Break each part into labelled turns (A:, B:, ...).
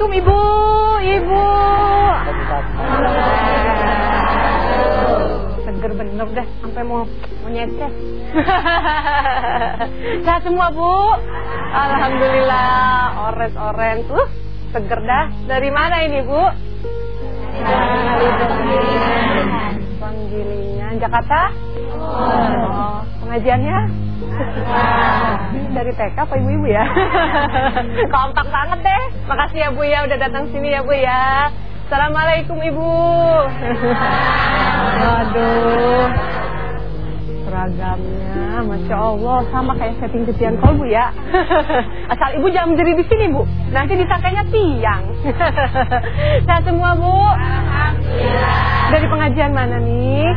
A: Assalamualaikum Ibu, Ibu. Seger bener deh, sampai mau mau nyeces. Sehat semua Bu? Alhamdulillah, oren-oren. Uh, seger dah. Dari mana ini Bu? Panggilingan Jakarta? Oh, pengajiannya? Dari TK apa ibu-ibu ya? Kompak banget deh. Makasih ya Bu ya udah datang sini ya Bu ya. Assalamualaikum Ibu. Waduh. Seragamnya, masya Allah sama kayak setting kecian kolbu ya. Asal ibu jangan berdiri di sini bu, nanti disangkanya tiang. Sehat semua bu. Alhamdulillah. Dari pengajian mana nih?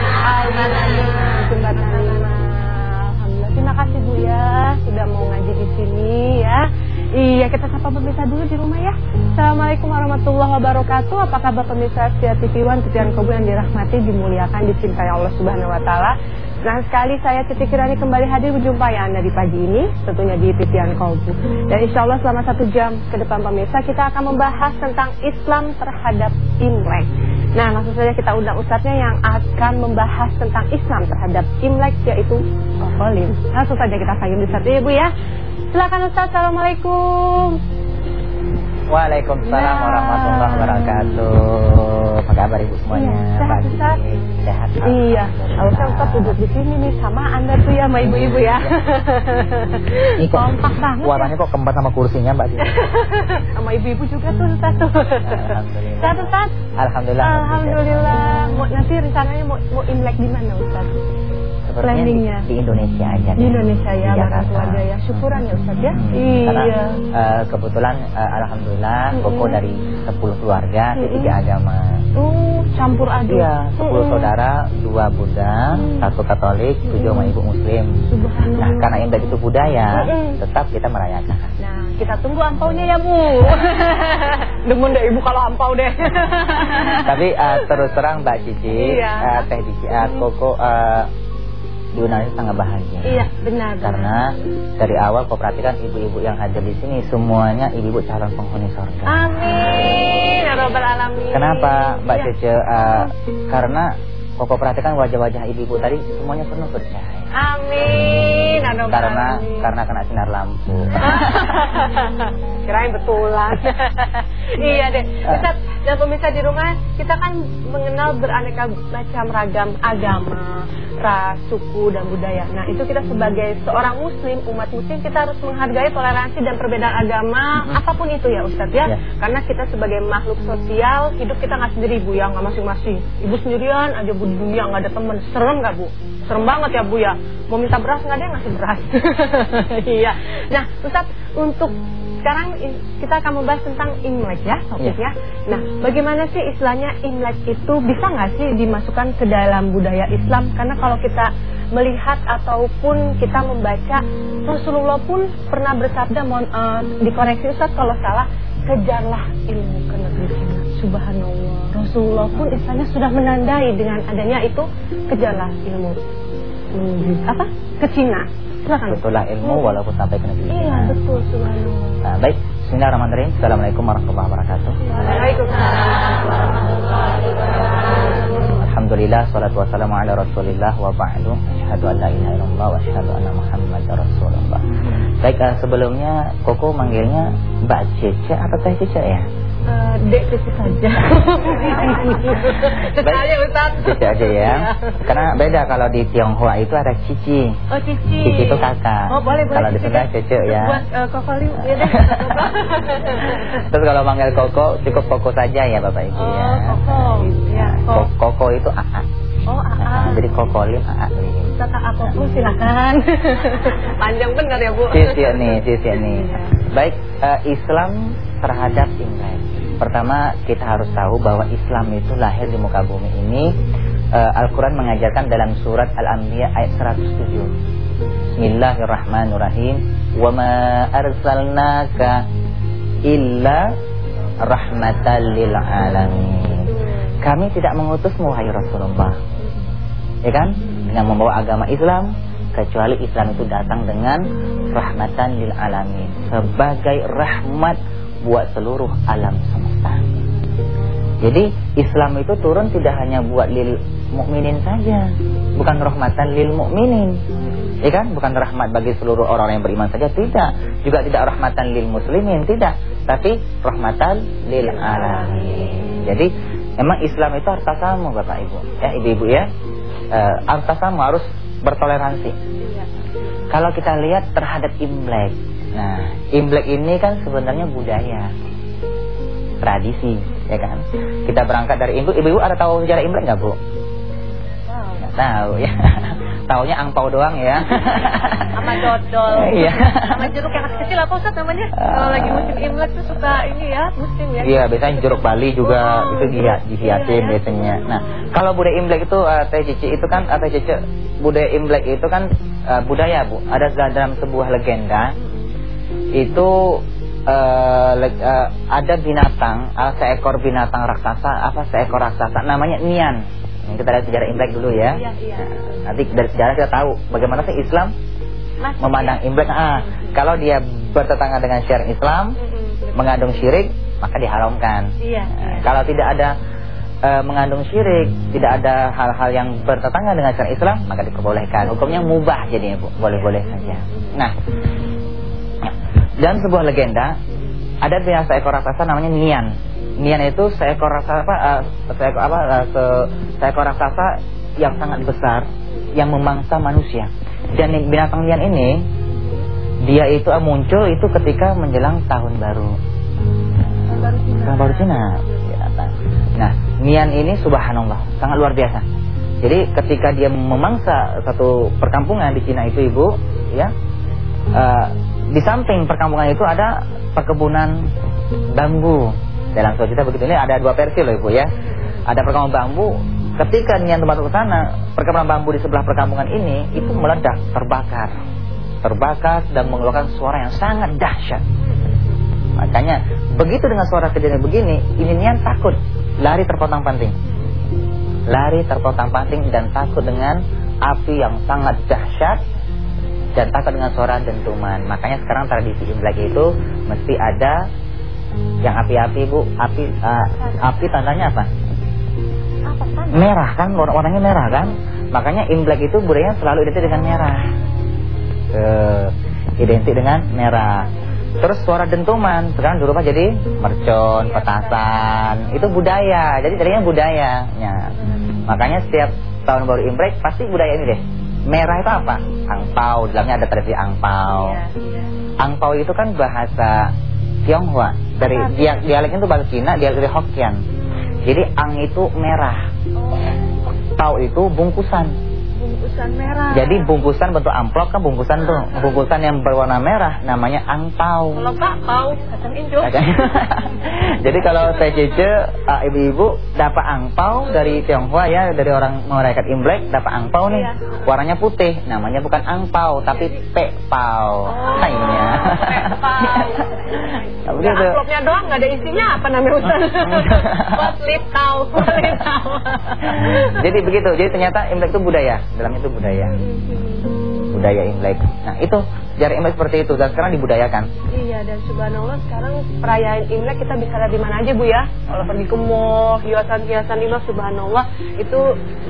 A: Alhamdulillah. Alhamdulillah. Terima kasih bu ya sudah mau ngaji di sini ya. Iya, kita sapa pemirsa dulu di rumah ya. Assalamualaikum warahmatullahi wabarakatuh. Apa kabar pemirsa Setia TV One, Kobu yang dirahmati, dimuliakan, dicintai Allah Subhanahu wa taala. Nah sekali saya Titi Kirani kembali hadir menjumpai Anda di pagi ini, tentunya di Titian Kobu. Dan insya Allah selama satu jam ke depan pemirsa kita akan membahas tentang Islam terhadap Imlek. Nah langsung saja kita undang ustadznya yang akan membahas tentang Islam terhadap Imlek yaitu Kolim. Langsung saja kita sayang di satu ya Bu ya. Silakan Ustaz, Assalamualaikum.
B: Waalaikumsalam
A: Nah.
B: warahmatullahi wabarakatuh. Apa kabar ibu semuanya?
A: Iya, sehat,
B: Pagi.
A: Ustaz.
B: Sehat.
A: Iya, harusnya Ustaz duduk di sini nih sama Anda tuh ya, sama ibu-ibu ya.
B: Ini kok
A: Kompak banget.
B: Warnanya kok kembar sama kursinya mbak?
A: ya. sama ibu-ibu juga tuh Ustaz tuh.
B: Alhamdulillah.
A: Sehat Ustaz?
B: Alhamdulillah.
A: Alhamdulillah. Mau, nanti rencananya mau, mau Imlek di mana Ustaz?
B: Sepertinya di,
A: planningnya.
B: di Indonesia aja.
A: Di. Indonesia ya,
B: Di
A: bareng
B: Jakarta.
A: keluarga ya. Syukuran ya Ustaz ya.
B: Hmm,
A: Iya.
B: Karena eh, kebetulan eh, alhamdulillah koko
A: Mm-mm.
B: dari 10 keluarga
A: Mm-mm.
B: tiga agama.
A: Oh, campur aduk.
B: Iya, 10
A: Mm-mm.
B: saudara, dua Buddha,
A: Mm.
B: satu Katolik, tujuh sama ibu Muslim. Nah, karena Imlek itu budaya,
A: Mm-mm.
B: tetap kita merayakan.
A: Nah, kita tunggu ampaunya ya, Bu. Demen deh Ibu kalau ampau deh.
B: Tapi eh, terus terang Mbak Cici,
A: Iya.
B: eh, Teh Cici, eh, Koko eh, di Unani sangat bahagia.
A: iya, benar. benar.
B: Karena dari awal kau perhatikan ibu-ibu yang hadir di sini semuanya ibu-ibu calon penghuni surga.
A: Amin. Ya Rabbal Alamin.
B: Kenapa Mbak
A: Iya.
B: Cece? Eh, karena kau perhatikan wajah-wajah ibu-ibu tadi semuanya penuh bercahaya.
A: Amin. Ya
B: Karena karena kena sinar lampu.
A: Kirain betulan. iya deh. Ustaz dan pemirsa di rumah, kita kan mengenal beraneka macam ragam agama, ras, suku dan budaya. Nah, itu kita sebagai seorang muslim, umat muslim kita harus menghargai toleransi dan perbedaan agama apa pun itu ya Ustaz ya.
B: Ya.
A: Karena kita sebagai makhluk sosial, hidup kita nggak sendiri Bu ya, nggak masing-masing. Ibu sendirian aja Bu di dunia nggak ada temen, serem nggak Bu? Serem banget ya Bu ya. Mau minta beras nggak ada yang ngasih beras. Iya. Nah, Ustaz untuk sekarang kita akan membahas tentang Imlek ya topiknya. Nah, bagaimana sih istilahnya Imlek itu bisa nggak sih dimasukkan ke dalam budaya Islam? Karena kalau kita melihat ataupun kita membaca Rasulullah pun pernah bersabda, mohon eh, dikoreksi Ustaz kalau salah, kejarlah ilmu ke negeri Cina. Subhanallah. Rasulullah pun istilahnya sudah menandai dengan adanya itu kejarlah ilmu menuju apa? Ke Cina. Silakan.
B: Betullah ilmu walaupun sampai ke negeri
A: Iya, betul subhanallah.
B: Nah, baik, Bismillahirrahmanirrahim. Assalamualaikum warahmatullahi wabarakatuh.
A: Waalaikumsalam.
B: Alhamdulillah, salatu wassalamu ala rasulillah wa ba'du Asyhadu an la ilaha illallah wa asyhadu anna muhammad rasulullah Baik, eh, sebelumnya Koko manggilnya Mbak Cece atau Teh Cece ya?
A: Eh, Dek Cici saja. Sekali Ustaz.
B: Cece aja ya Karena beda kalau di Tionghoa itu ada Cici
A: Oh Cici.
B: Cici itu kakak
A: Oh boleh boleh.
B: Kalau di
A: Cici
B: Sunda
A: deh.
B: Cece ya
A: Buat uh, kokoli ya deh.
B: Terus kalau manggil Koko cukup Koko saja ya Bapak Ibu
A: Oh,
B: ya
A: Koko. Ya, Kok.
B: Ko- Koko itu AA
A: Oh AA.
B: Jadi Kokolim AA Lim
A: Ustaz aku lu silakan. Panjang benar ya Bu.
B: Sisi nih, sisi nih.
A: Iya.
B: Baik, eh, Islam terhadap Imlek. Pertama, kita harus tahu bahwa Islam itu lahir di muka bumi ini. Eh, Al-Quran mengajarkan dalam surat Al-Anbiya ayat 107. Bismillahirrahmanirrahim. Wa ma arsalnaka illa rahmatan lil alamin. Kami tidak mengutusmu wahai Rasulullah. Ya kan? Dengan membawa agama Islam kecuali Islam itu datang dengan rahmatan lil alamin sebagai rahmat buat seluruh alam semesta. Jadi Islam itu turun tidak hanya buat lil mukminin saja, bukan rahmatan lil mukminin. Ya kan? Bukan rahmat bagi seluruh orang yang beriman saja, tidak. Juga tidak rahmatan lil muslimin, tidak. Tapi rahmatan lil alamin. Jadi emang Islam itu harta sama Bapak Ibu. Ya, Ibu-ibu ya. Uh, harta sama harus bertoleransi. Kalau kita lihat terhadap Imlek. Nah, Imlek ini kan sebenarnya budaya. Tradisi, ya kan? Kita berangkat dari Ibu. Ibu-ibu ada tahu sejarah Imlek nggak, Bu? Nggak tahu ya. Taunya angpau doang ya.
A: Sama dodol.
B: Iya.
A: Sama jeruk yang kecil apa Ustaz namanya? Kalau lagi musim Imlek tuh suka ini ya, musim ya.
B: Iya, biasanya jeruk Bali juga oh, itu dihias dihiasin iya, ya. biasanya. Nah, kalau budaya Imlek itu uh, Teh Cici itu kan uh, Teh Cici budaya Imlek itu kan uh, budaya, Bu. Ada dalam sebuah legenda itu uh, uh, ada binatang, uh, seekor binatang raksasa, apa seekor raksasa namanya Nian. Kita lihat sejarah Imlek dulu ya. Iya, iya. nanti dari sejarah kita tahu bagaimana sih Islam Masih, memandang ya? Imlek. Ah, kalau dia bertetangga dengan syariat Islam, mm -hmm. mengandung syirik, maka diharamkan. Iya, nah, iya. Kalau tidak ada uh, mengandung syirik, tidak ada hal-hal yang bertetangga dengan syariat Islam, maka diperbolehkan. Hukumnya mubah jadinya, Bu. Boleh-boleh saja. Nah, dan sebuah legenda ada biasa ekor raksasa namanya Nian. Nian itu seekor raksasa apa uh, seekor apa uh, se, seekor raksasa yang sangat besar yang memangsa manusia. Dan binatang Nian ini dia itu uh, muncul itu ketika menjelang tahun baru. Tahun baru Cina. Nah, Nian ini subhanallah sangat luar biasa. Jadi ketika dia memangsa satu perkampungan di Cina itu ibu, ya, uh, di samping perkampungan itu ada perkebunan bambu. Dalam surat kita begitu ini ada dua versi loh Ibu ya. Ada perkampungan bambu. Ketika niat masuk ke sana, perkebunan bambu di sebelah perkampungan ini itu meledak, terbakar. Terbakar dan mengeluarkan suara yang sangat dahsyat. Makanya begitu dengan suara kejadian begini, ini Nian takut, lari terpotong-panting. Lari terpotong-panting dan takut dengan api yang sangat dahsyat dan takut dengan suara dentuman. Makanya sekarang tradisi Imlek itu mesti ada yang api-api Bu, api uh, api tandanya apa? Apa tanda? Merah kan, warnanya merah kan? Makanya Imlek itu budaya selalu identik dengan merah. Uh, identik dengan merah. Terus suara dentuman, sekarang apa jadi mercon, petasan, itu budaya. Jadi tadinya budaya. Ya. Hmm. Makanya setiap tahun baru Imlek pasti budaya ini deh merah itu apa? Angpau, dalamnya ada tradisi angpau. Iya, iya. Angpau itu kan bahasa Tionghoa. Dari dia, dialek itu bahasa Cina, dia dari Hokkien. Jadi ang itu merah. Oh. Tau itu bungkusan
A: bungkusan merah.
B: Jadi bungkusan bentuk amplop kan bungkusan tuh. Bungkusan yang berwarna merah namanya angpau.
A: Kalau pak pau, kacang hijau.
B: Jadi kalau saya cece ibu-ibu dapat angpau dari Tionghoa ya, dari orang merayakan Imlek dapat angpau nih. Iya. Warnanya putih, namanya bukan angpau tapi pekpau. Oh, Kayaknya.
A: Nah, begitu. Ya, amplopnya doang nggak ada isinya apa namanya Ustaz? Buat tahu, tahu.
B: Jadi begitu. Jadi ternyata Imlek itu budaya dalam itu budaya. Budaya Imlek. Nah itu sejarah Imlek seperti itu. Dan sekarang dibudayakan.
A: Iya dan subhanallah sekarang perayaan Imlek kita bisa lihat di mana aja Bu ya. Kalau pergi ke mall hiasan-hiasan Imlek subhanallah itu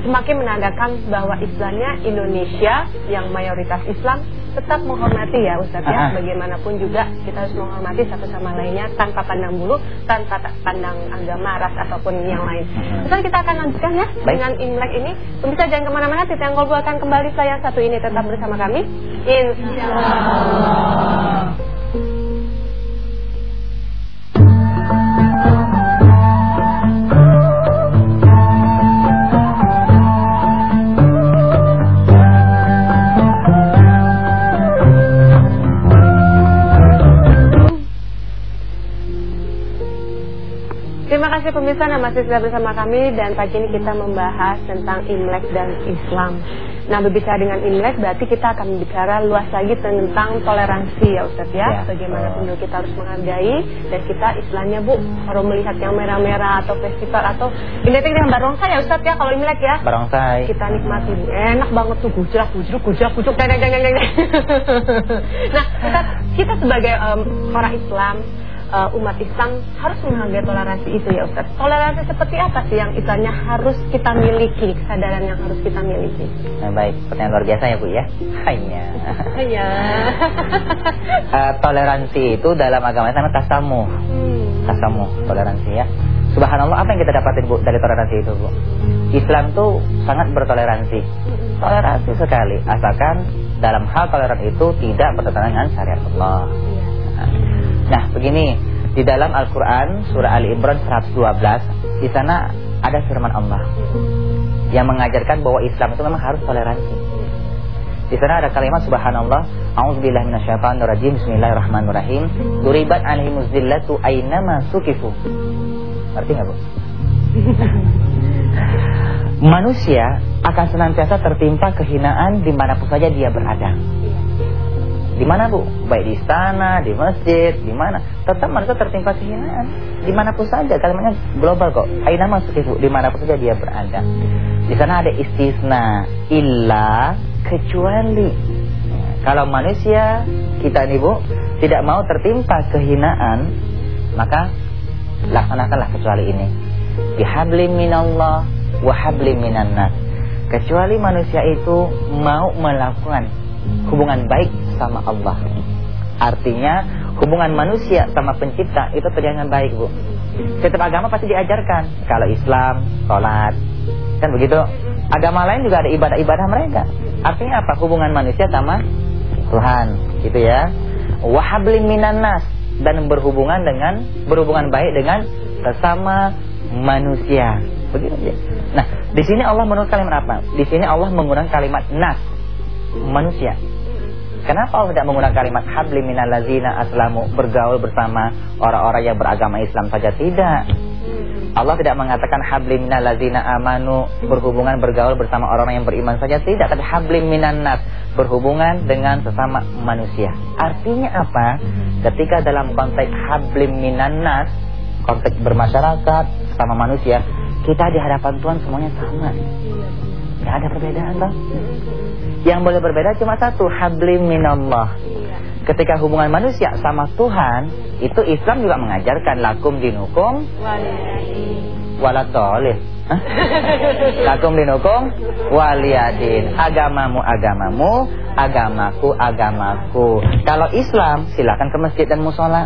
A: semakin menandakan bahwa Islamnya Indonesia yang mayoritas Islam tetap menghormati ya Ustaz ya. Bagaimanapun juga kita harus menghormati satu sama lainnya tanpa pandang bulu, tanpa pandang agama, ras ataupun yang lain. Ustaz kita akan lanjutkan ya Baik. dengan Imlek ini. Pemirsa jangan ke mana-mana, Titi Anggol akan kembali saya satu ini tetap bersama kami. Insya kasih pemirsa yang masih sudah bersama kami dan pagi ini kita membahas tentang Imlek dan Islam. Nah berbicara dengan Imlek berarti kita akan bicara luas lagi tentang toleransi ya Ustaz ya. ya. Bagaimanapun oh. kita harus menghargai dan kita istilahnya Bu kalau melihat yang merah-merah atau festival atau identik dengan barongsai ya Ustaz ya kalau Imlek ya.
B: Barongsai.
A: Kita nikmati Bu. Enak banget tuh gujrak gujruk gujrak gujruk deng deng deng deng. Nah kita kita sebagai um, orang Islam uh, umat Islam harus menghargai toleransi itu ya Ustaz. Toleransi seperti apa sih yang istilahnya harus kita miliki, kesadaran yang harus kita miliki?
B: Nah, baik, pertanyaan luar biasa ya Bu ya. Hanya.
A: Iya.
B: uh, toleransi itu dalam agama Islam tasamu. Hmm. Tasamu, toleransi ya. Subhanallah, apa yang kita dapatin Bu dari toleransi itu Bu? Islam tuh sangat bertoleransi. Hmm. Toleransi sekali, asalkan dalam hal toleran itu tidak bertentangan dengan syariat Allah. Nah, begini, di dalam Al-Qur'an surah Ali Imran 112, di sana ada firman Allah yang mengajarkan bahwa Islam itu memang harus toleransi. Di sana ada kalimat subhanallah, a'udzubillahi minasyaitonirrajim, bismillahirrahmanirrahim. Duribat alaihimuz zillatu aynama sukifu. Arti enggak, Bu? Manusia akan senantiasa tertimpa kehinaan di mana pun saja dia berada. Di mana bu? Baik di istana, di masjid, di mana? Tetap manusia tertimpa kehinaan. Di mana pun saja, kalimatnya global kok. Aina masuk ibu, di mana pun saja dia berada. Di sana ada istisna, illa kecuali. Kalau manusia kita nih bu tidak mau tertimpa kehinaan, maka laksanakanlah kecuali ini. Bihablim minallah wa hablim minan nas. Kecuali manusia itu mau melakukan hubungan baik sama Allah. Artinya hubungan manusia sama pencipta itu terjadi dengan baik, Bu. Setiap agama pasti diajarkan. Kalau Islam, sholat, kan begitu. Agama lain juga ada ibadah-ibadah mereka. Artinya apa? Hubungan manusia sama Tuhan, gitu ya. Wahablim minan nas dan berhubungan dengan berhubungan baik dengan sesama manusia. Begitu ya. Nah, di sini Allah menggunakan kalimat apa? Di sini Allah menggunakan kalimat nas, manusia. Kenapa Allah tidak menggunakan kalimat habli lazina aslamu bergaul bersama orang-orang yang beragama Islam saja tidak. Allah tidak mengatakan habli lazina amanu berhubungan bergaul bersama orang-orang yang beriman saja tidak, tapi habli minan nas berhubungan dengan sesama manusia. Artinya apa? Ketika dalam konteks habli minan nas, konteks bermasyarakat sama manusia, kita di hadapan Tuhan semuanya sama. Tidak ada perbedaan, Bang. Yang boleh berbeda cuma satu, hablim minallah. Ketika hubungan manusia sama Tuhan, itu Islam juga mengajarkan lakum dinukum walatolih. lakum dinukum waliyadin. Agamamu agamamu, agamaku agamaku. Kalau Islam silakan ke masjid dan musola.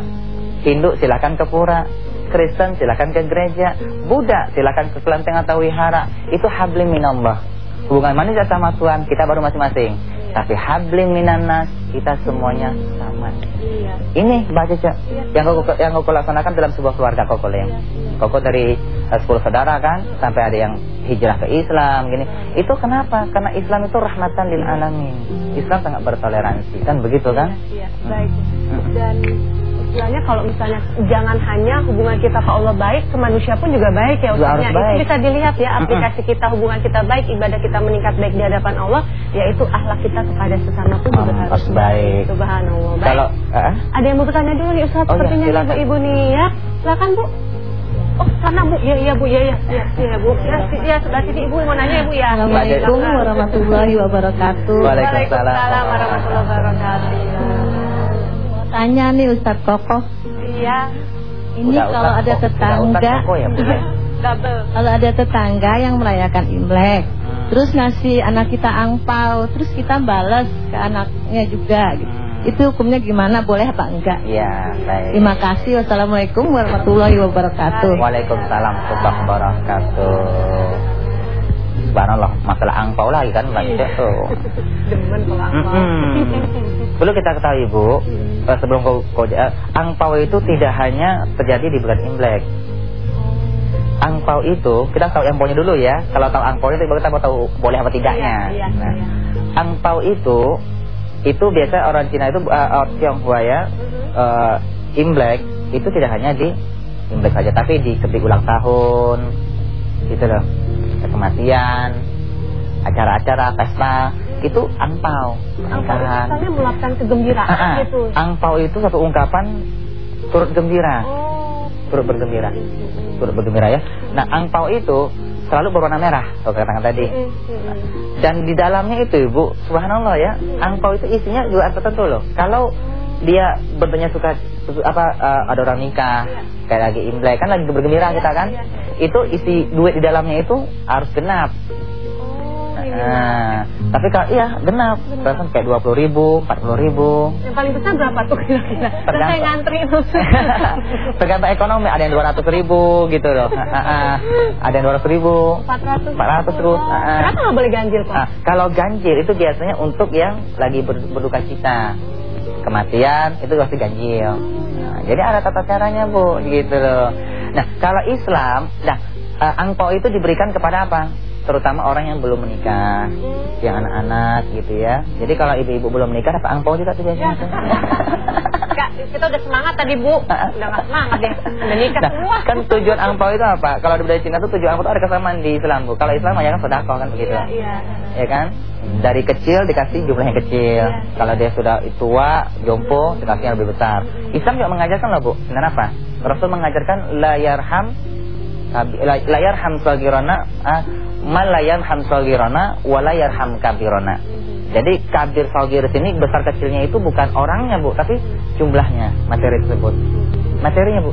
B: Hindu silakan ke pura. Kristen silakan ke gereja. Buddha silakan ke kelenteng atau wihara. Itu hablim minallah. Hubungan manusia sama Tuhan kita baru masing-masing. Iya. Tapi hablim minanas kita semuanya sama. Iya. Ini baca Iya. Yang koko yang koko laksanakan dalam sebuah keluarga koko yang. Koko dari uh, 10 saudara kan sampai ada yang hijrah ke Islam gini. Itu kenapa? Karena Islam itu rahmatan lil alamin. Islam sangat bertoleransi kan begitu kan?
A: Iya, iya. baik. Hmm. Dan istilahnya kalau misalnya jangan hanya hubungan kita ke Allah baik, ke manusia pun juga baik ya Ustaznya. Itu bisa dilihat ya aplikasi kita, hubungan kita baik, ibadah kita meningkat baik di hadapan Allah, yaitu akhlak kita kepada sesama pun juga harus baik. baik. Subhanallah. Baik. Kalau uh, ada yang mau bertanya dulu nih Ustaz, oh, sepertinya ya, ibu-ibu nih ya. Silakan Bu. Oh, sana Bu. Iya, iya Bu. Iya, iya. Iya, ya, Bu. Ya, ya, sebelah sini Ibu mau nanya ya Bu ya.
C: Assalamualaikum warahmatullahi wabarakatuh.
B: Waalaikumsalam
A: warahmatullahi wabarakatuh
C: tanya nih Ustadz Koko.
A: Iya.
C: Ini udah, kalau ada tetangga, ya, kalau ada tetangga yang merayakan Imlek, hmm. terus ngasih anak kita angpau, terus kita balas ke anaknya juga gitu. Hmm. Itu hukumnya gimana? Boleh apa enggak?
B: Iya, baik.
C: Terima kasih. Wassalamualaikum warahmatullahi wabarakatuh.
B: Waalaikumsalam warahmatullahi wabarakatuh. Subhanallah, masalah angpau lagi kan banyak tuh.
A: Demen kalau angpau.
B: Perlu kita ketahui Bu, uh, sebelum kau, kau uh, angpau itu tidak hanya terjadi di bulan Imlek. Angpau itu kita tahu yang dulu ya. Kalau tahu angpau itu kita mau tahu boleh apa tidaknya.
A: Iya, iya, nah, iya.
B: angpau itu itu biasa orang Cina itu uh, orang Tionghoa ya. Uh, Imlek itu tidak hanya di Imlek saja tapi di ketik ulang tahun gitu loh. Kematian, acara-acara pesta itu angpau
A: pernikahan. Angpau melapkan kegembiraan ah, ah. gitu.
B: Angpau itu satu ungkapan turut gembira.
A: Oh.
B: Turut bergembira. Turut bergembira ya. Nah, angpau itu selalu berwarna merah, kalau katakan tadi. Dan di dalamnya itu Ibu, subhanallah ya, angpau itu isinya juga tertentu loh. Kalau dia bertanya suka apa uh, ada orang nikah iya. kayak lagi imlek kan lagi bergembira iya, kita kan iya, iya. itu isi duit di dalamnya itu harus genap Nah, tapi kalau iya genap, genap. kayak dua puluh ribu, empat puluh ribu.
A: Yang paling besar berapa tuh kira-kira? Tergantung. Saya ngantri
B: Tergantung ekonomi, ada yang dua ratus ribu gitu loh. ada yang dua ratus ribu.
A: Empat ratus.
B: Empat ratus ribu.
A: Kenapa nggak boleh ganjil pak? Nah,
B: kalau ganjil itu biasanya untuk yang lagi berduka cita, kematian itu pasti ganjil. Nah, jadi ada tata caranya bu, gitu loh. Nah kalau Islam, nah uh, angpau itu diberikan kepada apa? terutama orang yang belum menikah, yang anak-anak gitu ya. Jadi kalau ibu-ibu belum menikah dapat angpau juga tuh biasanya.
A: Kita udah semangat tadi Bu. Udah gak semangat deh. Udah nikah nah, semua.
B: Kan tujuan angpau itu apa? Kalau di budaya Cina tuh tujuan angpau itu ada kesamaan di Islam Bu. Kalau Islam ya kan sedekah kan begitu. Iya, iya. Ya kan? Dari kecil dikasih jumlah yang kecil. Iya. Kalau dia sudah tua, jompo, dikasih yang lebih besar. Islam juga mengajarkan loh Bu. Kenapa? Rasul mengajarkan la yarham la yarham sagirana ah, man la yarham sagirana wa la yarham kabirana. Jadi kabir sagir sini besar kecilnya itu bukan orangnya, Bu, tapi jumlahnya materi tersebut. Materinya, Bu.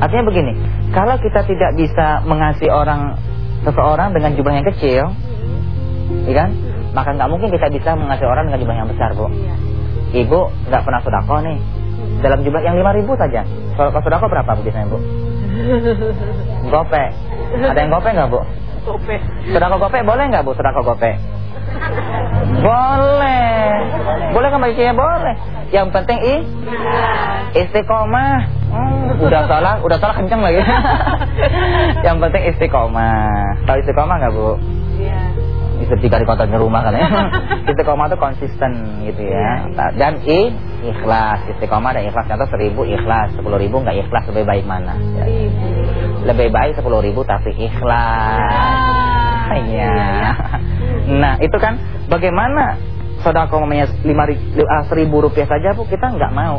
B: Artinya begini, kalau kita tidak bisa mengasihi orang seseorang dengan jumlah yang kecil, ya kan? Maka nggak mungkin kita bisa mengasihi orang dengan jumlah yang besar, Bu. Ibu nggak pernah sedekah nih. Dalam jumlah yang lima ribu saja. Kalau sedekah berapa Bu biasanya, Bu? Gope. Ada yang gope nggak, Bu?
A: Gope.
B: Sedekah gope boleh nggak Bu sedekah gope? Boleh. Boleh kan baginya boleh. Yang penting i istiqomah. Hmm, udah salah, udah salah kenceng lagi. Yang penting istiqomah. Tahu istiqomah nggak Bu? Iya. Tiga di kota rumah kan ya. istiqomah itu konsisten gitu ya. Iya. Dan i ikhlas. Istiqomah dan ikhlas. Contoh seribu ikhlas, sepuluh ribu nggak ikhlas lebih baik mana? Ya. Lebih baik sepuluh ribu tapi ikhlas. Iya. Nah itu kan bagaimana sodako namanya lima ah, seribu rupiah saja bu kita nggak mau.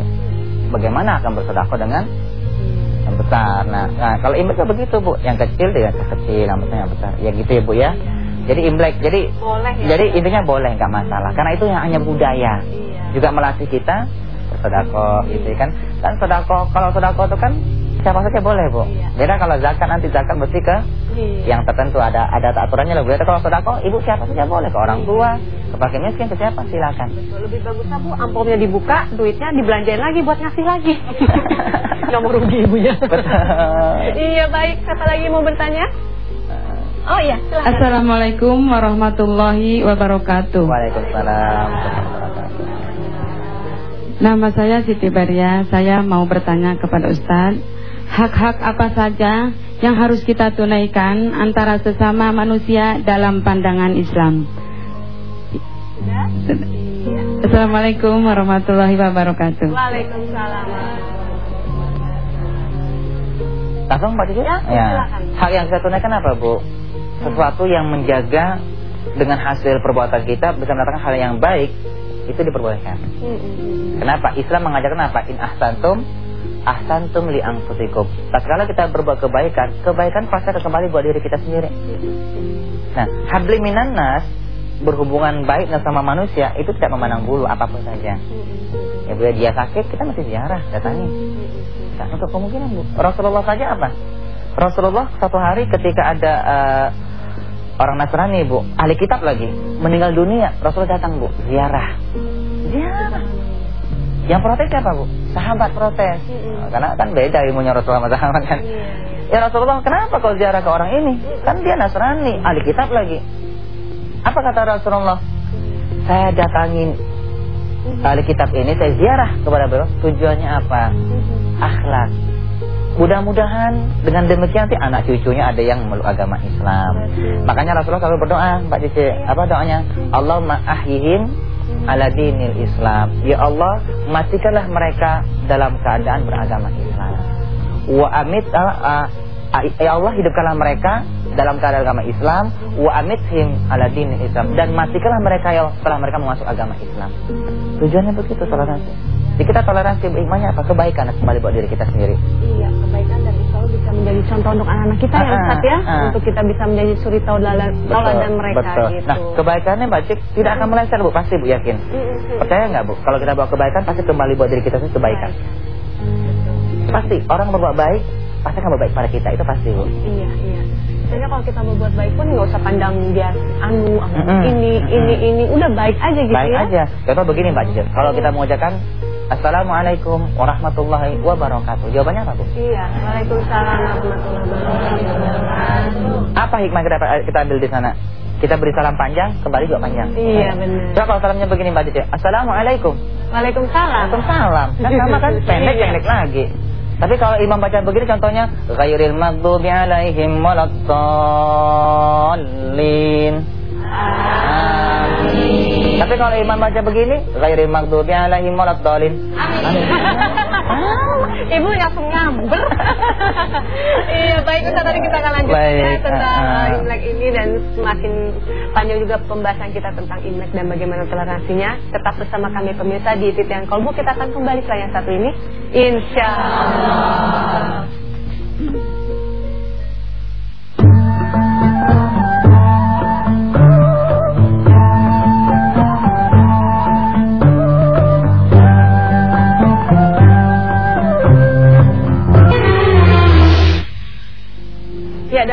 B: Bagaimana akan bersodako dengan yang besar? Nah, nah kalau imlek begitu bu, yang kecil dengan yang kecil, yang besar yang besar. Ya gitu ya bu ya. Jadi imlek, jadi boleh, ya, jadi intinya boleh nggak masalah. Karena itu yang hanya budaya. Iya. Juga melatih kita bersodako, gitu kan. Dan sodako, kalau sodako itu kan siapa saja boleh bu. Iya. Beda kalau zakat nanti zakat mesti ke iya. yang tertentu ada ada aturannya loh. Beda kalau sedekah ibu siapa saja boleh ke orang tua, ke fakir miskin ke siapa silakan.
A: Betul, lebih bagusnya bu amplopnya dibuka, duitnya dibelanjain lagi buat ngasih lagi. Nggak mau rugi ibunya. iya baik. Kata lagi mau bertanya? Oh iya, silakan.
C: Assalamualaikum warahmatullahi wabarakatuh.
B: Waalaikumsalam.
C: Nama saya Siti Baria. Saya mau bertanya kepada Ustadz hak-hak apa saja yang harus kita tunaikan antara sesama manusia dalam pandangan Islam. Assalamualaikum warahmatullahi wabarakatuh.
A: Waalaikumsalam.
B: Langsung Pak Cici? Ya, ya. Hak yang kita tunaikan apa Bu? Sesuatu yang menjaga dengan hasil perbuatan kita bisa mendatangkan hal yang baik itu diperbolehkan. Kenapa? Islam mengajarkan apa? In ahsantum ahsantum li anfusikum. Tatkala kita berbuat kebaikan, kebaikan pasti akan kembali buat diri kita sendiri. Nah, habli minan nas berhubungan baik sama manusia itu tidak memandang bulu apa pun saja. Ya bila dia sakit kita mesti ziarah, datangi. Nah, untuk kemungkinan Bu. Rasulullah saja apa? Rasulullah satu hari ketika ada uh, orang Nasrani Bu, ahli kitab lagi, meninggal dunia, Rasulullah datang Bu, ziarah. Ziarah. Yang protes siapa Bu? Sahabat protes. Hmm. Karena kan beda ilmunya Rasulullah sama sahabat kan. Yeah. Ya Rasulullah, kenapa kau ziarah ke orang ini? Kan dia Nasrani, ahli kitab lagi. Apa kata Rasulullah? Saya datangin ahli kitab ini, saya ziarah kepada beliau. Tujuannya apa? Akhlak. Mudah-mudahan dengan demikian nanti anak cucunya ada yang meluk agama Islam. Makanya Rasulullah selalu berdoa, Pak Cici. Apa doanya? Allahumma ahyihim ala dinil Islam. Ya Allah, matikanlah mereka dalam keadaan beragama Islam. Wa amit uh, uh, ya Allah hidupkanlah mereka dalam keadaan agama Islam wa amithim ala dinil Islam dan matikanlah mereka ya setelah mereka masuk agama Islam. Tujuannya begitu toleransi. Jadi kita toleransi imannya apa? Kebaikan kembali buat diri kita sendiri.
A: Iya, kebaikan menjadi contoh untuk anak-anak kita ya Ustaz ya uh, untuk kita bisa menjadi suri tauladan dan mereka
B: betul.
A: gitu.
B: Nah, kebaikannya Mbak Cik tidak akan meleset Bu, pasti Bu yakin. Percaya nggak Bu? Kalau kita bawa kebaikan pasti kembali buat diri kita sendiri kebaikan. Pasti orang berbuat baik pasti akan berbaik pada kita itu pasti Bu.
A: Iya, iya. Sebenarnya kalau kita berbuat baik pun nggak usah pandang dia anu, anu mm -hmm. ini, mm ini, ini, udah baik aja gitu
B: baik
A: ya.
B: Baik aja. Contoh begini Mbak Cik, kalau kita mengucapkan Assalamualaikum warahmatullahi wabarakatuh. Jawabannya apa, Bu?
A: Iya, Waalaikumsalam warahmatullahi wabarakatuh.
B: Apa hikmah kita kita ambil di sana? Kita beri salam panjang, kembali juga panjang.
A: Iya, benar.
B: Coba kalau salamnya begini Mbak Cici. Assalamualaikum.
A: Waalaikumsalam.
B: Waalaikumsalam. Kan sama kan pendek-pendek iya. lagi. Tapi kalau imam baca begini contohnya ghairil maghdubi alaihim waladdallin. Amin. Tapi kalau imam baca begini, ghairil maghdubi alaihim waladdallin. Amin.
A: Ibu langsung nyamber. iya, baik Ustaz tadi kita akan lanjutkan ya tentang uh, Imlek ini dan semakin panjang juga pembahasan kita tentang Imlek dan bagaimana toleransinya. Tetap bersama kami pemirsa di Titian Kolbu. Kita akan kembali setelah yang satu ini. Insya Allah.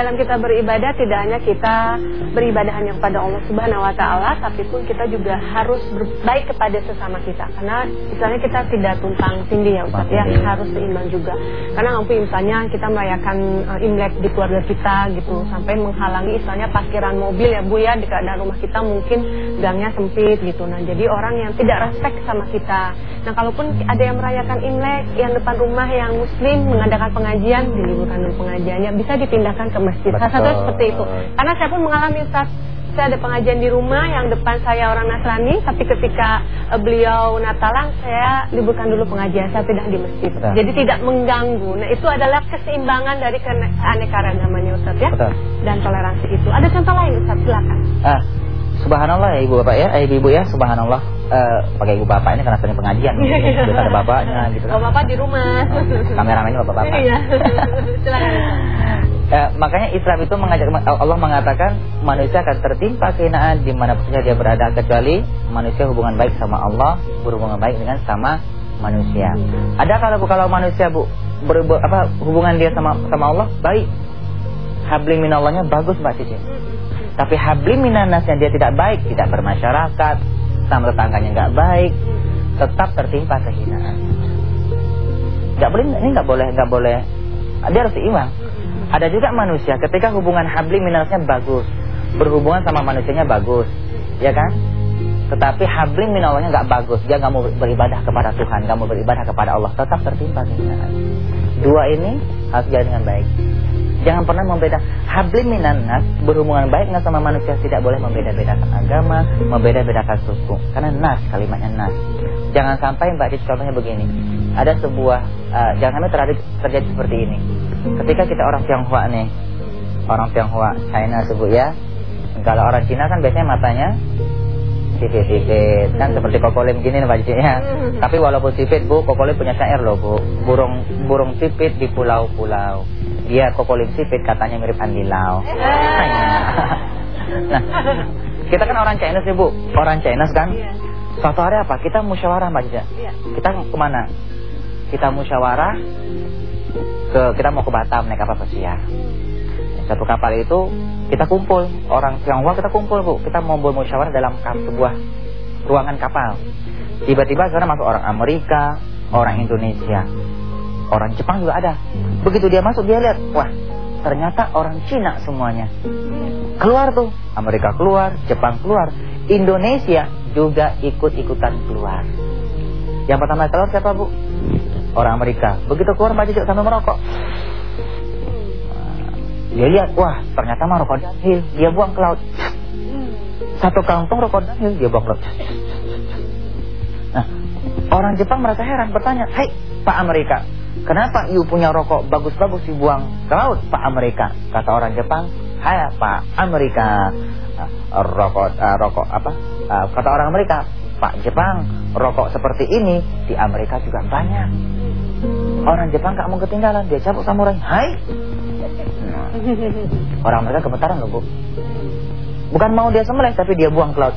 A: Dalam kita beribadah tidak hanya kita beribadah hanya kepada Allah Subhanahu wa taala tapi pun kita juga harus berbaik kepada sesama kita karena misalnya kita tidak tumpang tindih ya Ustaz ya harus seimbang juga. Karena nanti misalnya kita merayakan uh, Imlek di keluarga kita gitu sampai menghalangi misalnya parkiran mobil ya Bu ya di keadaan rumah kita mungkin gangnya sempit gitu. Nah, jadi orang yang tidak respect sama kita. Nah, kalaupun ada yang merayakan Imlek yang depan rumah yang muslim mengadakan pengajian diliburkan pengajiannya bisa dipindahkan ke masjid. Salah satu seperti itu. Karena saya pun mengalami Ustaz saya ada pengajian di rumah yang depan saya orang Nasrani, tapi ketika uh, beliau Natalan saya liburkan dulu pengajian, saya tidak di masjid. Betul. Jadi tidak mengganggu. Nah, itu adalah keseimbangan dari keanekaragamannya Ustaz ya. Betul. Dan toleransi itu. Ada contoh lain Ustaz, silakan.
B: Ah, subhanallah ya Ibu Bapak ya, eh, Ibu ya, subhanallah. Uh, pakai Ibu Bapak ini karena sering pengajian. Gitu. ada bapaknya gitu
A: kan. Bapak di rumah.
B: Kameramennya Bapak-bapak.
A: Iya. silakan.
B: Eh, makanya Islam itu mengajak Allah mengatakan manusia akan tertimpa kehinaan di mana saja dia berada kecuali manusia hubungan baik sama Allah berhubungan baik dengan sama manusia. Ada kalau kalau manusia bu ber, ber, apa hubungan dia sama sama Allah baik, hablim minallahnya bagus mbak Cici. Tapi hablim minannasnya dia tidak baik, tidak bermasyarakat, sama tetangganya nggak baik, tetap tertimpa kehinaan. Gak boleh ini nggak boleh nggak boleh dia harus seimbang. Ada juga manusia ketika hubungan habli minalnya bagus, berhubungan sama manusianya bagus, ya kan? Tetapi habli minalnya nggak bagus, dia nggak mau beribadah kepada Tuhan, nggak mau beribadah kepada Allah, tetap tertimpa kehinaan. Dua ini harus jalan dengan baik. Jangan pernah membeda habli minanas berhubungan baik nggak sama manusia tidak boleh membeda-bedakan agama, membeda-bedakan suku. Karena nas kalimatnya nas. Jangan sampai Mbak Cis contohnya begini. Ada sebuah uh, jangan sampai terjadi, terjadi seperti ini Ketika kita orang Tionghoa nih Orang Tionghoa China sebut ya Kalau orang Cina kan biasanya matanya Sipit-sipit Kan seperti kokolim gini nih Pak ya. Tapi walaupun sipit Bu Kokolim punya syair loh Bu. Burung burung sipit di pulau-pulau. Dia kokolim sipit katanya mirip Andilau. Nah Kita kan orang Chinese nih Bu. Orang Chinese kan? Iya. Suatu hari apa? Kita musyawarah Mbak Cici iya. Kita ke mana? Kita musyawarah ke kita mau ke Batam naik kapal pesiar. Satu kapal itu kita kumpul orang Tionghoa kita kumpul bu. Kita mau bermusyawarah dalam sebuah ruangan kapal. Tiba-tiba sekarang masuk orang Amerika, orang Indonesia, orang Jepang juga ada. Begitu dia masuk dia lihat, wah ternyata orang Cina semuanya. Keluar tuh, Amerika keluar, Jepang keluar, Indonesia juga ikut-ikutan keluar. Yang pertama keluar siapa bu? orang Amerika. Begitu keluar Mbak Cici sambil merokok. Dia lihat, wah ternyata mah rokok dahil. Dia buang ke laut. Satu kantong rokok dahil, dia buang ke laut. Nah, orang Jepang merasa heran, bertanya, Hei Pak Amerika, kenapa you punya rokok bagus-bagus dibuang ke laut Pak Amerika? Kata orang Jepang, Hai Pak Amerika, uh, rokok, uh, rokok apa? Uh, kata orang Amerika, Pak Jepang, rokok seperti ini di Amerika juga banyak. Orang Jepang gak mau ketinggalan, dia cabut samurai. Hai. Nah, orang mereka gemetaran loh, Bu. Bukan mau dia sembelih tapi dia buang ke laut.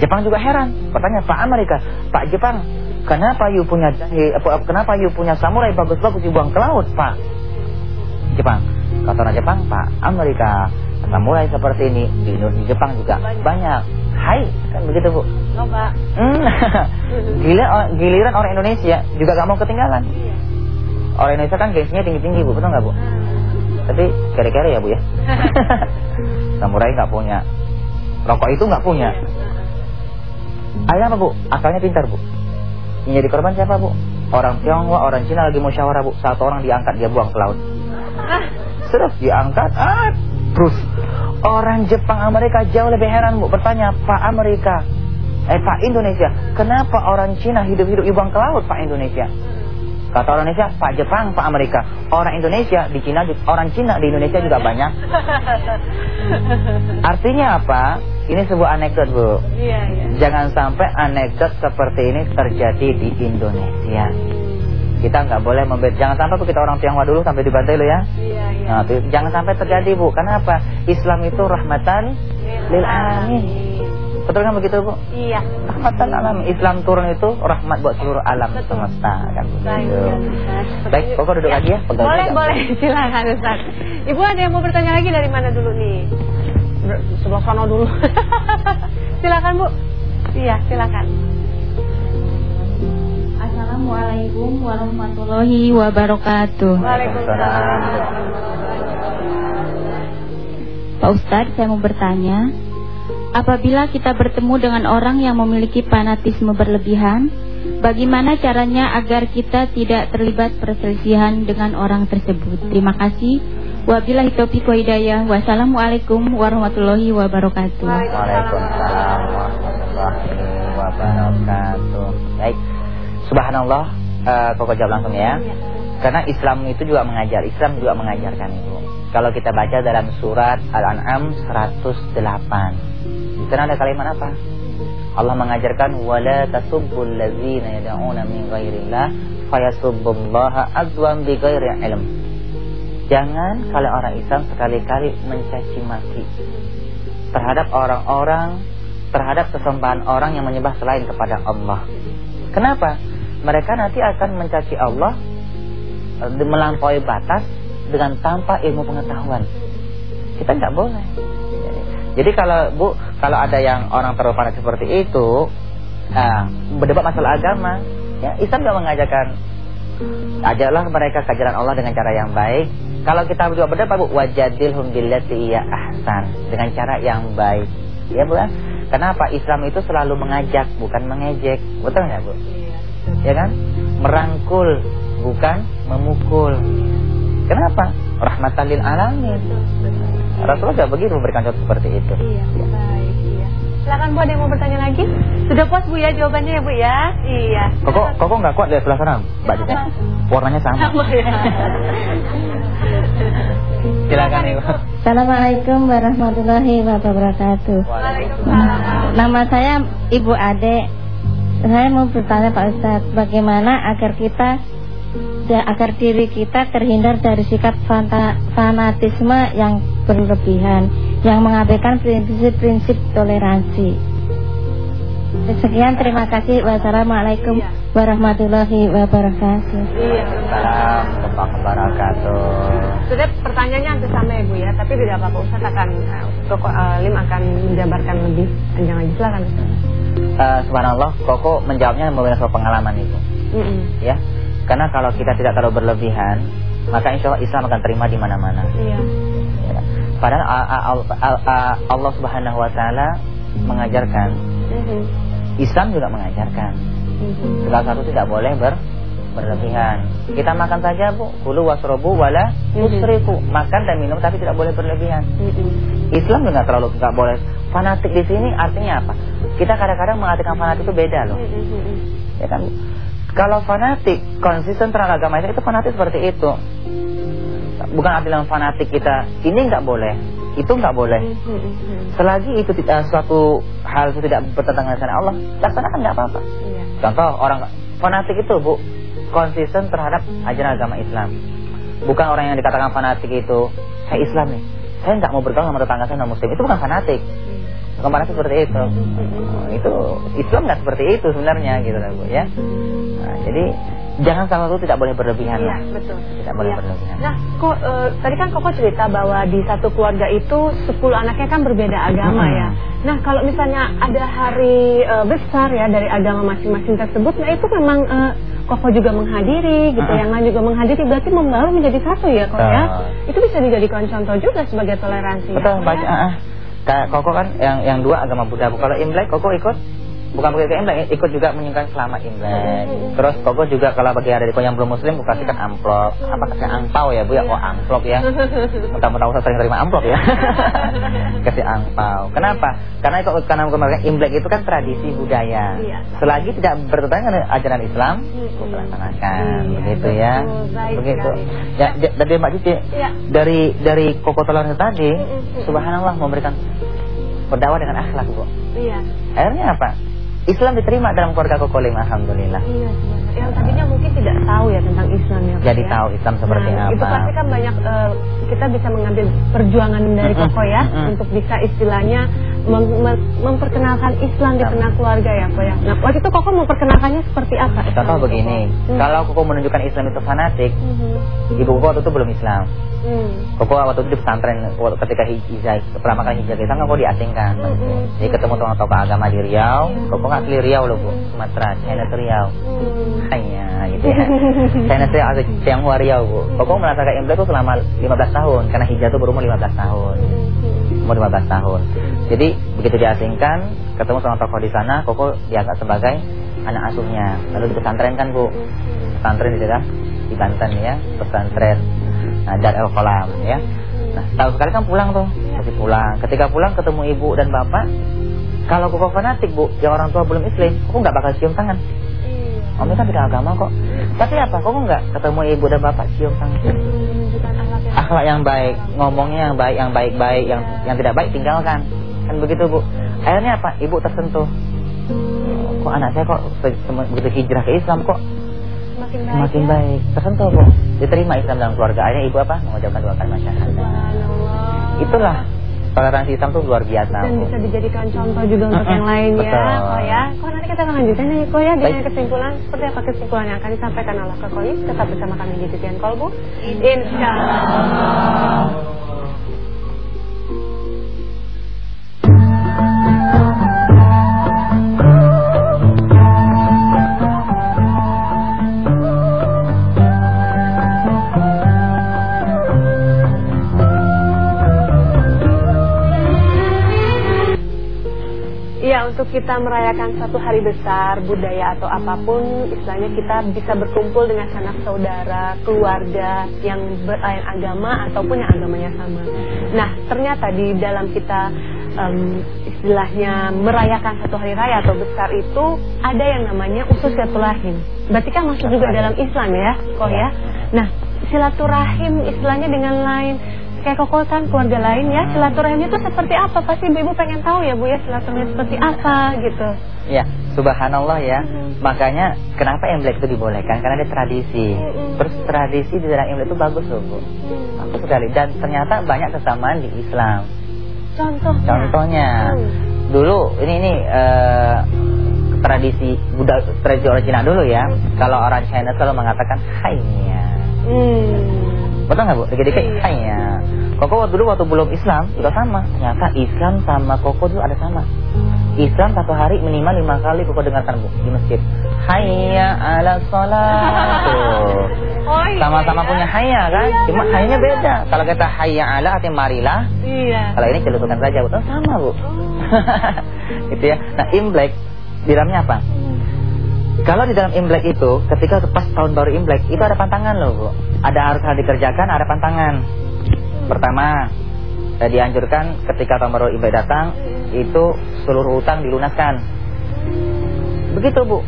B: Jepang juga heran. Bertanya, Pak Amerika, Pak Jepang, kenapa you punya kenapa you punya samurai bagus-bagus dibuang ke laut, Pak? Jepang. Kata orang Jepang, Pak Amerika, samurai seperti ini di, di Jepang juga banyak. banyak. Hai, kan begitu Bu. Hmm. Giliran, giliran orang Indonesia juga gak mau ketinggalan. Iya. Orang Indonesia kan gengsinya tinggi-tinggi Bu, betul gak Bu? Hmm. Tapi kere-kere ya Bu ya. Samurai gak punya. Rokok itu gak punya. Ayah apa Bu? Asalnya pintar Bu. Yang jadi korban siapa Bu? Orang Tionghoa, orang Cina lagi musyawarah Bu. Satu orang diangkat dia buang ke laut. Terus diangkat, ah, terus Orang Jepang Amerika jauh lebih heran bu bertanya Pak Amerika Eh Pak Indonesia Kenapa orang Cina hidup-hidup ibang ke laut Pak Indonesia Kata orang Indonesia Pak Jepang Pak Amerika. Orang Indonesia di Cina Orang Cina di Indonesia juga banyak. Artinya apa? Ini sebuah anekdot bu.
A: Iya, iya.
B: Jangan sampai anekdot seperti ini terjadi di Indonesia. Kita nggak boleh membet jangan sampai bu kita orang Tionghoa dulu sampai dibantai lo ya.
A: Iya, iya.
B: Nah, jangan sampai terjadi bu. Kenapa? Islam itu rahmatan lil alamin betul kan begitu bu?
A: Iya.
B: Rahmatan alam. Islam turun itu rahmat buat seluruh alam betul. semesta kan? Begitu baik pokok duduk ya. lagi ya.
A: Pegal boleh boleh. Silakan Ustaz. Ibu ada yang mau bertanya lagi dari mana dulu nih? Sebelah sana dulu. Silakan bu. Iya silakan.
C: Assalamualaikum warahmatullahi wabarakatuh.
A: Waalaikumsalam.
C: Pak Ustadz, saya mau bertanya, apabila kita bertemu dengan orang yang memiliki fanatisme berlebihan, bagaimana caranya agar kita tidak terlibat perselisihan dengan orang tersebut? Terima kasih. Wabillahi taufiq wa hidayah. Wassalamualaikum warahmatullahi wabarakatuh.
B: Waalaikumsalam warahmatullahi wabarakatuh. Baik. Subhanallah, uh, pokok jawab langsung ya. ya. Karena Islam itu juga mengajar, Islam juga mengajarkan itu. Kalau kita baca dalam surat Al-An'am 108. Di sana ada kalimat apa? Allah mengajarkan wala tasubbul ladzina yad'una min ghairillah fayasubbullaha adwan bighairi ilm. Jangan kalau orang Islam sekali-kali mencaci maki terhadap orang-orang terhadap kesembahan orang yang menyembah selain kepada Allah. Kenapa? mereka nanti akan mencaci Allah eh, melampaui batas dengan tanpa ilmu pengetahuan. Kita nggak boleh. Jadi kalau Bu, kalau ada yang orang terlalu seperti itu, nah, berdebat masalah agama, ya Islam nggak mengajarkan ajarlah mereka kajaran Allah dengan cara yang baik. Kalau kita berdua berdebat Bu, wajadilhum billati ya ahsan dengan cara yang baik. Ya Bu, kenapa Islam itu selalu mengajak bukan mengejek. Betul nggak Bu? ya kan? Merangkul bukan memukul. Kenapa? Rahmatan lil alamin. Rasulullah juga begitu memberikan contoh seperti itu.
A: Iya, ya. baik, iya. Silakan Bu, ada yang mau bertanya lagi? Sudah puas Bu ya jawabannya ya Bu ya? Iya.
B: Koko Koko nggak kuat dari sebelah sana, Mbak Jika. Warnanya sama. sama ya. Silakan Ibu.
C: Assalamualaikum warahmatullahi wabarakatuh.
A: Waalaikumsalam.
C: Nama saya Ibu Ade saya mau bertanya Pak Ustadz, bagaimana agar kita agar diri kita terhindar dari sikap fanatisme yang berlebihan, yang mengabaikan prinsip-prinsip toleransi. Sekian terima kasih. Wassalamualaikum iya. warahmatullahi wabarakatuh.
A: Iya.
B: Wabarakatuh.
A: Sudah pertanyaannya hampir sama ya Bu ya, tapi tidak apa-apa Ustaz akan Koko uh, Lim akan menjabarkan lebih panjang lagi. Silakan Ustaz
B: uh, subhanallah Koko menjawabnya soal pengalaman itu mm -hmm. ya karena kalau kita tidak terlalu berlebihan maka insya Allah Islam akan terima di mana-mana
A: iya.
B: ya. padahal Allah subhanahu wa taala mengajarkan mm -hmm. Islam juga mengajarkan mm -hmm. segala satu tidak boleh ber berlebihan. Kita makan saja bu, kulu wasrobu wala musrifu, makan dan minum tapi tidak boleh berlebihan. Islam juga terlalu nggak boleh. Fanatik di sini artinya apa? Kita kadang-kadang mengartikan fanatik itu beda loh. Ya kan? Kalau fanatik konsisten terhadap agama itu, itu fanatik seperti itu. Bukan artinya fanatik kita ini nggak boleh, itu nggak boleh. Selagi itu tidak suatu hal itu tidak bertentangan dengan Allah, laksanakan nggak apa-apa. Iya. Contoh orang fanatik itu bu konsisten terhadap ajaran agama Islam. Bukan orang yang dikatakan fanatik itu, saya Islam nih. Saya nggak mau bergaul sama tetangga saya non muslim. Itu bukan fanatik. Fanatik seperti itu. Itu Islam nggak seperti itu sebenarnya gitu lah Bu ya. Nah, jadi jangan salah satu tidak boleh berlebihan
A: Iya, betul.
B: Tidak boleh
A: Iya.
B: berlebihan.
A: Nah, kok eh, tadi kan Koko cerita bahwa di satu keluarga itu 10 anaknya kan berbeda agama
B: Hmm.
A: ya. Nah, kalau misalnya ada hari eh, besar ya dari agama masing-masing tersebut, nah itu memang eh, Koko juga menghadiri gitu,
B: Hmm.
A: yang lain juga menghadiri berarti membaur menjadi satu ya, Kok ya. Itu bisa dijadikan contoh juga sebagai toleransi.
B: Betul,
A: ya,
B: banyak.
A: ya?
B: ah, Kayak Koko kan yang yang dua agama Buddha. Kalau Imlek Koko ikut bukan pakai Imlek, ikut juga menyukai selamat Imlek. Terus Koko juga kalau bagi ada yang belum muslim Koko kasihkan amplop. Apa kasih angpau ya Bu ya? Oh, amplop ya. Mentang-mentang usah sering terima amplop ya. kasih angpau. Kenapa? Karena itu karena kemarin Imlek itu kan tradisi budaya.
A: Iya.
B: Selagi tidak bertentangan dengan ajaran Islam, Koko laksanakan.
A: Iya,
B: Begitu ya. Begitu. Ya, j- dari Mbak Cici,
A: Iya.
B: dari dari Koko Toleransi tadi, subhanallah memberikan berdakwah dengan akhlak, Bu.
A: Iya.
B: Akhirnya apa? Islam diterima dalam keluarga Kokolim, alhamdulillah.
A: Iya sebenarnya. Yang tadinya mungkin tidak tahu ya tentang Islam ya.
B: Jadi
A: ya.
B: tahu Islam seperti
A: nah,
B: apa.
A: Itu pasti kan banyak eh, kita bisa mengambil perjuangan dari Koko ya untuk bisa istilahnya mem- mem- memperkenalkan Islam di
B: Nah.
A: tengah keluarga ya Koko ya. Nah waktu itu Koko memperkenalkannya seperti apa? Islam
B: Contoh begini?
A: Hmm.
B: kalau Koko menunjukkan Islam itu fanatik,
A: Mhm.
B: ibu Koko waktu itu belum Islam.
A: Hmm.
B: Koko waktu itu di pesantren ketika hijrah pertama kali hijrah Islam, Koko diasingkan.
A: Mm-mm.
B: Jadi ketemu teman tokoh agama di Riau, Koko nggak asli Riau loh Bu, Sumatera, China Riau.
A: Hmm.
B: Hanya gitu ya. China asli Tianghua Riau Bu. Koko merasakan Imlek itu selama 15 tahun karena hijrah itu berumur 15 tahun.
A: Hmm.
B: Umur 15 tahun. Jadi begitu diasingkan, ketemu sama tokoh di sana, Koko dianggap sebagai anak asuhnya. Lalu di pesantren kan Bu, pesantren di daerah di Banten ya, pesantren nah, Dar El Kolam ya. Nah, tahu sekali kan pulang tuh, masih pulang. Ketika pulang ketemu ibu dan bapak, kalau Koko fanatik Bu, yang orang tua belum Islam, Koko nggak bakal cium tangan. Om kan beda agama kok. Tapi apa? Koko nggak ketemu ibu dan bapak cium tangan
A: Menunjukkan akhlak yang
B: baik, ngomongnya yang baik, yang baik-baik, yang yang tidak baik tinggalkan. Kan begitu Bu. Akhirnya apa? Ibu tersentuh. Kok anak saya kok begitu hijrah ke Islam kok
A: semakin baik.
B: semakin
A: ya?
B: baik. Tersentuh Bu. Diterima Islam dalam keluarga. Akhirnya ibu apa? Mengucapkan dua kalimat syahadat. Itulah toleransi Islam tuh luar biasa.
A: Dan
B: Bu.
A: bisa dijadikan contoh juga untuk yang lainnya
B: betul.
A: kok ya. Kok nanti kita akan lanjutkan nih kok ya dengan kesimpulan seperti apa kesimpulan yang akan disampaikan oleh Kak Koli tetap bersama kami di Titian Kolbu. Insya Allah kita merayakan satu hari besar, budaya atau apa pun, istilahnya kita bisa berkumpul dengan sanak saudara, keluarga yang berlain agama ataupun yang agamanya sama. Nah, ternyata di dalam kita em, istilahnya merayakan satu hari raya atau besar itu ada yang namanya usus silaturahim. Berarti kan masuk juga dalam Islam ya, kok ya. Nah, silaturahim istilahnya dengan lain kayak koko kan keluarga lain ya silaturahimnya itu seperti apa pasti ibu pengen tahu ya bu ya silaturahim seperti apa gitu
B: Ya, subhanallah ya. Makanya kenapa Imlek itu dibolehkan? Karena ada tradisi.
A: Mm-mm.
B: Terus tradisi di dalam Imlek itu bagus loh, Bu. Bagus sekali dan ternyata banyak kesamaan di Islam.
A: contohnya
B: Contohnya,
A: Hmm.
B: dulu ini ini eh, tradisi Buddha tradisi orang Cina dulu ya. Kalau orang China selalu mengatakan hainya.
A: hmm.
B: Betul nggak bu? Dikit-dikit
A: Iya.
B: hainya. Koko waktu dulu waktu belum Islam juga sama. Ternyata Islam sama Koko dulu ada sama. Islam satu hari minimal lima kali Koko dengarkan bu di masjid. Hayya ala sholat. Tuh.
A: oh, iya,
B: Sama-sama
A: iya.
B: punya hayya kan?
A: Iya,
B: Cuma
A: benar.
B: hayanya beda. Kalau kita hayya ala artinya marilah.
A: iya
B: Kalau ini celutukan saja bu. Oh, sama bu.
A: Oh.
B: gitu ya. Nah Imlek di dalamnya apa? Kalau di dalam Imlek itu, ketika pas tahun baru Imlek, itu ada pantangan loh, Bu. Ada harus hal dikerjakan, ada pantangan. Pertama, eh, dianjurkan ketika baru Imlek datang, itu seluruh utang dilunaskan. Begitu, Bu.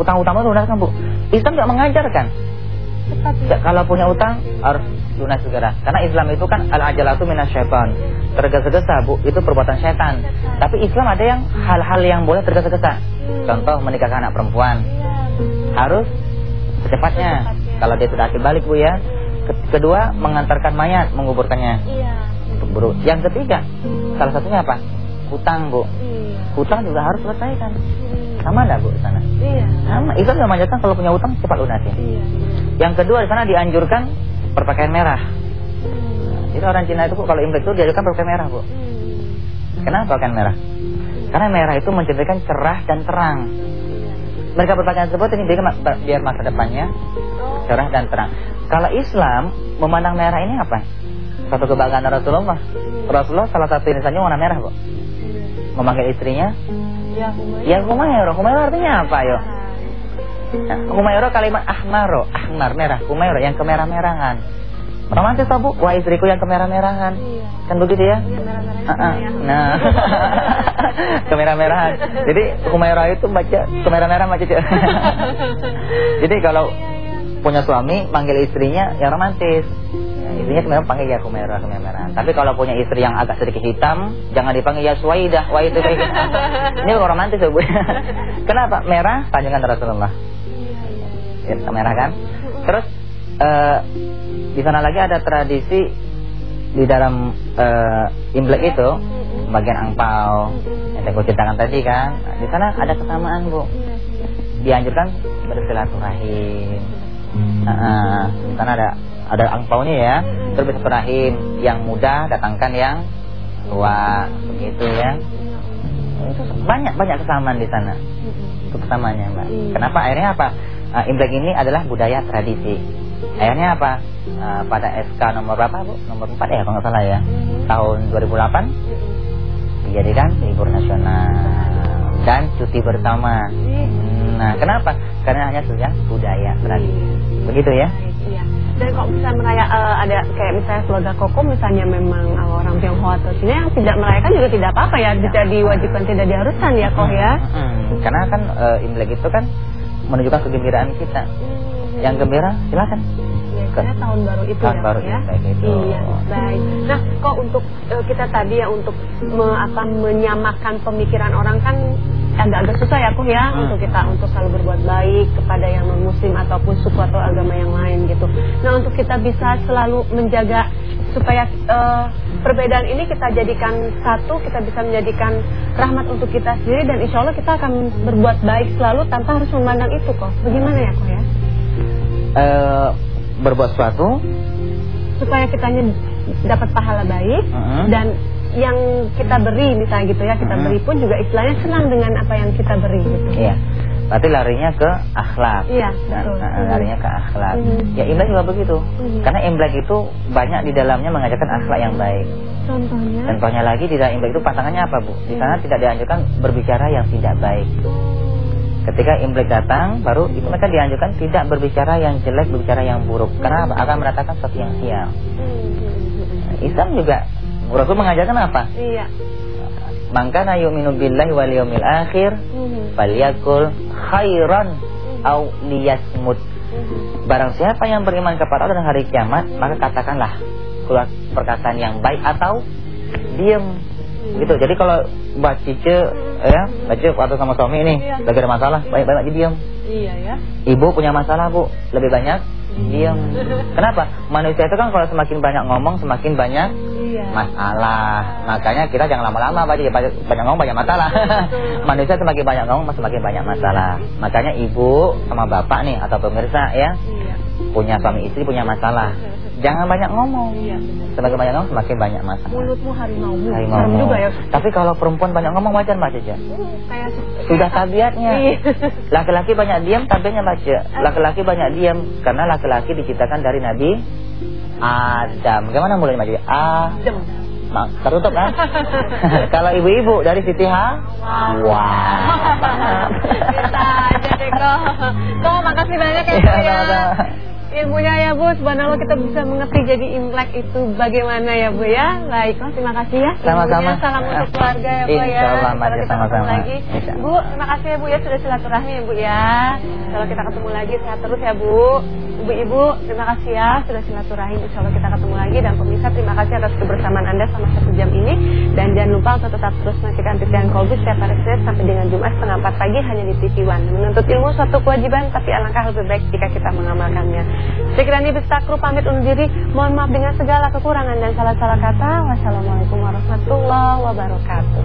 B: Utang-utang itu lunaskan, Bu. Islam tidak mengajarkan. Ya, kalau punya utang harus lunas segera. Karena Islam itu kan al-ajalatu minasyaitan. Tergesa-gesa, Bu, itu perbuatan setan. Tapi Islam ada yang hal-hal yang boleh tergesa-gesa. Contoh menikahkan anak perempuan
A: Iya.
B: harus secepatnya. Kalau dia sudah akil balik Bu ya. Kedua, mengantarkan mayat, menguburkannya. Iya. Yang ketiga, salah satunya apa? Hutang, Bu. Iya. Hutang juga harus selesaikan. Iya. Sama enggak, Bu, di sana? Iya. Sama. Itu yang memanjatkan kalau punya hutang cepat lunasi. Iya. Yang kedua di sana dianjurkan berpakaian merah. Hmm. Jadi orang Cina itu Bu, kalau Imlek itu dianjurkan berpakaian merah, Bu. Hmm. Kenapa pakaian merah? Karena merah itu menceritakan cerah dan terang. Mereka berpakaian tersebut ini biar, biar masa depannya cerah dan terang. Kalau Islam memandang merah ini apa? Satu kebanggaan Rasulullah. Rasulullah salah satu instannya warna merah, Bu. Memanggil istrinya Ya Humayro. Ya Humayro artinya apa, yo? Nah, Humayro kalimat ahmaro, ahmar merah, Humayro yang kemerah-merahan. Romantis Bu? Wah istriku yang kemerah-merahan. Iya. Kan begitu ya? Iya, merah-merahan. Uh -uh. Nah, kemerah-merahan. Jadi Humayro itu baca kemerah-merahan baca. Jadi kalau punya suami panggil istrinya yang romantis. Ya, istrinya sebenarnya panggil ya kumerah kemerah tapi kalau punya istri yang agak sedikit hitam jangan dipanggil ya suwaidah kayak gitu. Ini bukan romantis ya bu. Kenapa? Merah? Panjangan Rasulullah. Ya, merah kan? Terus uh, di sana lagi ada tradisi di dalam uh, imlek itu bagian angpau yang saya ceritakan tadi kan? Di sana ada kesamaan bu. Dianjurkan bersilaturahim Nah, karena ada ada angpaunya ya. Terus rahim yang muda datangkan yang tua begitu ya. Itu banyak banyak kesamaan di sana. Itu kesamaannya, Mbak. Kenapa akhirnya apa? Uh, Imlek ini adalah budaya tradisi. Akhirnya apa? Uh, pada SK nomor berapa, Bu? Nomor 4 ya kalau nggak salah ya. Tahun 2008 dijadikan libur nasional dan cuti bersama. Nah, kenapa? Karena hanya sudah budaya tradisi. Begitu ya? Iya.
A: Dan kalau bisa meraya uh, ada kayak misalnya keluarga koko misalnya memang uh, orang Tionghoa atau Cina yang tidak merayakan juga tidak apa-apa ya, tidak diwajibkan, tidak diharuskan ya kok ya.
B: Hmm. Karena kan uh, Imlek itu kan menunjukkan kegembiraan kita. Hmm. Yang gembira silakan.
A: Karena tahun baru itu
B: tahun
A: ya,
B: baru
A: ya.
B: Itu.
A: Iya, baik. Nah, kok untuk uh, kita tadi ya untuk me, apa menyamakan pemikiran orang kan agak-agak susah ya kok ya hmm. untuk kita untuk selalu berbuat baik kepada yang non muslim ataupun suku atau agama yang lain gitu. Nah untuk kita bisa selalu menjaga supaya uh, perbedaan ini kita jadikan satu, kita bisa menjadikan rahmat untuk kita sendiri dan insya Allah kita akan berbuat baik selalu tanpa harus memandang itu kok. Bagaimana ya kok ya?
B: Uh, berbuat sesuatu
A: supaya kita dapat pahala baik uh -huh. dan yang kita beri misalnya gitu ya kita hmm. beri pun juga istilahnya senang dengan apa yang kita beri gitu.
B: Iya. Berarti larinya ke akhlak.
A: Iya, Dan, betul.
B: Nah, larinya ke akhlak. Hmm. Ya Imlek juga begitu. Hmm. Karena Imlek itu banyak di dalamnya mengajarkan akhlak yang baik.
A: Contohnya?
B: Contohnya lagi di dalam Imlek itu pasangannya apa, Bu? Di sana hmm. tidak dianjurkan berbicara yang tidak baik. Ketika Imlek datang, baru itu mereka dianjurkan tidak berbicara yang jelek, berbicara yang buruk. Karena akan meratakan sesuatu yang sial. Nah, Islam juga Rasul mengajarkan apa?
A: Iya.
B: Maka yu'minu billahi wal yawmil akhir mhm. falyakul khairan mhm. au liyasmut. Mhm. Barang siapa yang beriman kepada Allah dan hari kiamat, maka katakanlah keluar perkataan yang baik atau diam. Gitu. Jadi kalau Mbak Cice ya, Mbak Cice atau sama suami ini iya. lagi ada masalah, baik-baik aja diam.
A: Iya ya.
B: Ibu punya masalah, Bu, lebih banyak diam. Kenapa? Manusia itu kan kalau semakin banyak ngomong, semakin banyak iya. masalah. Makanya kita jangan lama-lama banyak banyak ngomong banyak masalah. Manusia semakin banyak ngomong semakin banyak masalah. Makanya ibu sama bapak nih atau pemirsa ya iya. punya suami istri punya masalah. Jangan banyak ngomong. Iya, semakin banyak ngomong semakin banyak masalah.
A: Mulutmu harimau.
B: Harimau. juga ya. Tapi kalau perempuan banyak ngomong wajar Mbak Caca. Kayak sudah tabiatnya. Iya. Laki-laki banyak diam tabiatnya baca. Laki-laki banyak diam karena laki-laki diciptakan dari Nabi Adam. Bagaimana mulai maju? Adam. Mak, tertutup kan? Kalau ibu-ibu dari Siti Ha? Wah.
A: Wow. Bisa aja deh kok. Kok makasih banyak ya. Iya, ya. Ilmunya ya Bu. Subhanallah kita bisa mengerti jadi Imlek itu bagaimana ya Bu ya. Baiklah terima kasih ya.
B: Sama-sama.
A: Salam untuk keluarga ya Bu ya.
B: Kalau kita
A: ketemu lagi. Bu, terima kasih ya Bu ya sudah silaturahmi ya Bu ya. Kalau kita ketemu lagi sehat terus ya Bu. Ibu-ibu, terima kasih ya sudah silaturahmi. Insya Allah kita ketemu lagi dan pemirsa terima kasih atas kebersamaan Anda selama satu jam ini dan jangan lupa untuk tetap terus nantikan Titian Kolbus setiap hari Senin sampai dengan Jumat setengah empat pagi hanya di TV One. Menuntut ilmu suatu kewajiban tapi alangkah lebih baik jika kita mengamalkannya. Sekiranya bisa kru pamit undur diri. Mohon maaf dengan segala kekurangan dan salah-salah kata. Wassalamualaikum warahmatullahi warahmatullahi wabarakatuh.